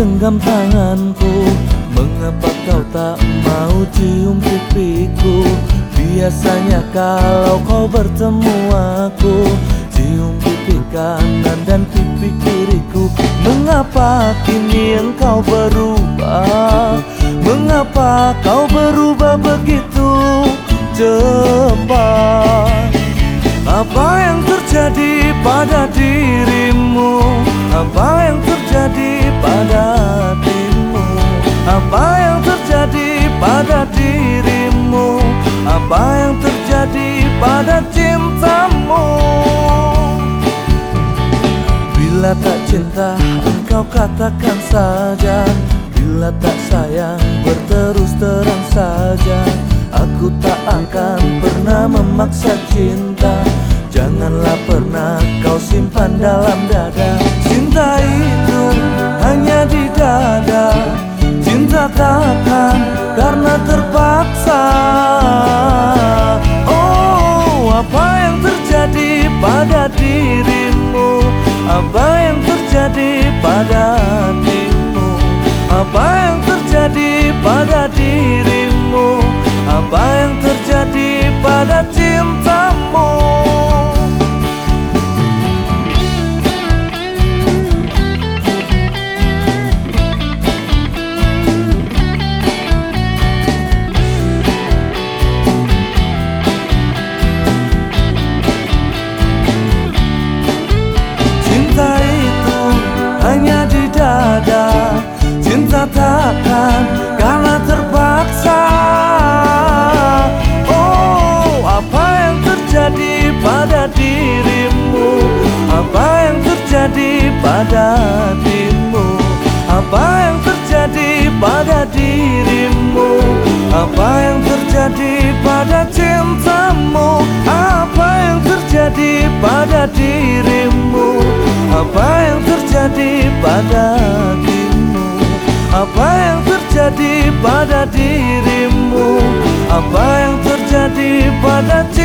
genggam tanganku. Mengapa kau tak mau cium pipiku? Biasanya kalau kau bertemu aku Cium pipi kanan dan pipi kiriku. Mengapa kini engkau berubah? Mengapa kau berubah begitu cepat? Apa yang terjadi pada dirimu Apa yang terjadi pada cintamu? Bila tak cinta engkau katakan saja. Bila tak sayang berterus terang saja. Aku tak akan pernah memaksa cinta. Janganlah pernah kau simpan dalam apa yang terjadi pada dirimu? Apa yang hatimu Apa yang terjadi pada dirimu? Apa yang terjadi pada cintamu? Apa yang terjadi pada dirimu? Apa yang terjadi pada hatimu Apa yang terjadi pada dirimu? Apa yang terjadi pada cintamu